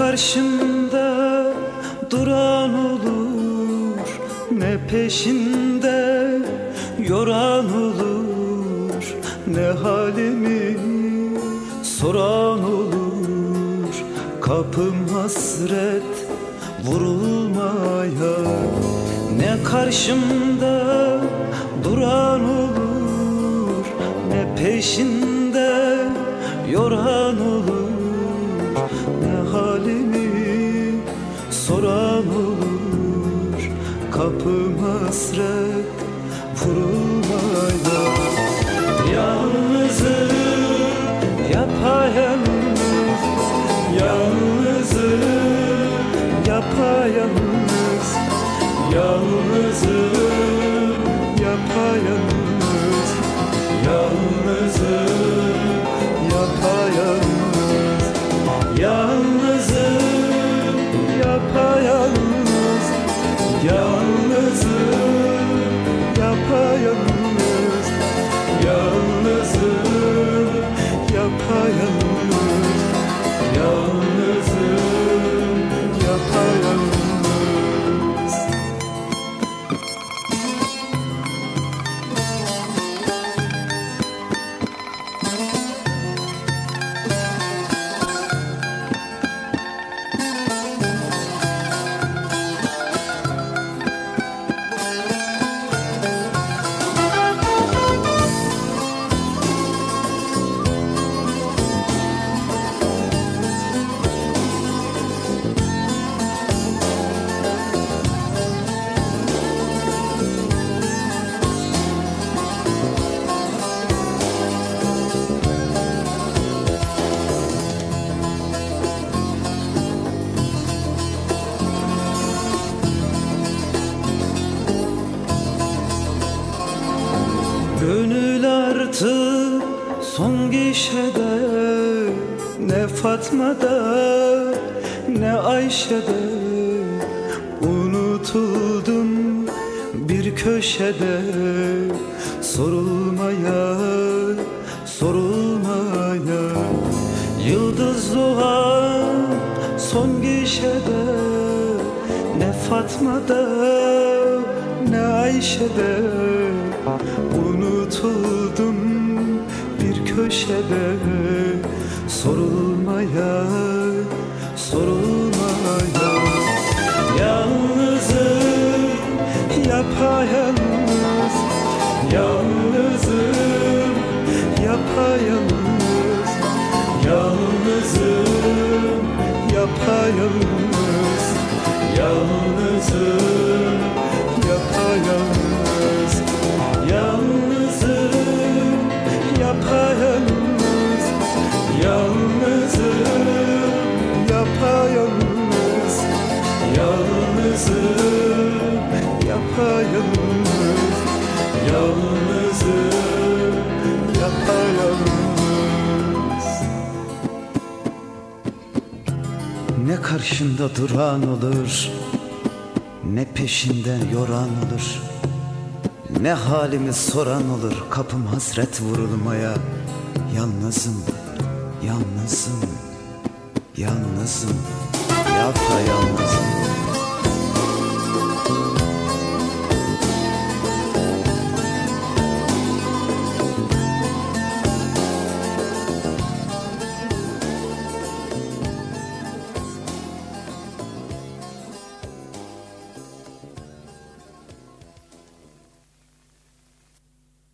karşımda duran olur Ne peşinde yoran olur Ne halimi soran olur. Kapım hasret vurulmaya Ne karşımda duran olur Ne peşinde yoran hasret vurulmaya Yalnızım yapayalnız Yalnızım yapayalnız Yalnızım Gönül artık son gişede Ne Fatma'da ne Ayşe'de Unutuldum bir köşede Sorulmaya, sorulmaya. Yıldız doğan son gişede Ne Fatma'da ne Ayşe'de Unutuldum bir köşede. Sorulmaya, sorulmaya. Yalnızım, yapayalnız. Yalnızım, yapayalnız. Yalnızım, yapayalnız. Yalnızım, yapayalnız Yalnızım, yapayalnız Ne karşında duran olur Ne peşinden yoran olur Ne halimi soran olur Kapım hasret vurulmaya. Yalnızım, yalnızım Yalnızım, yapayalnızım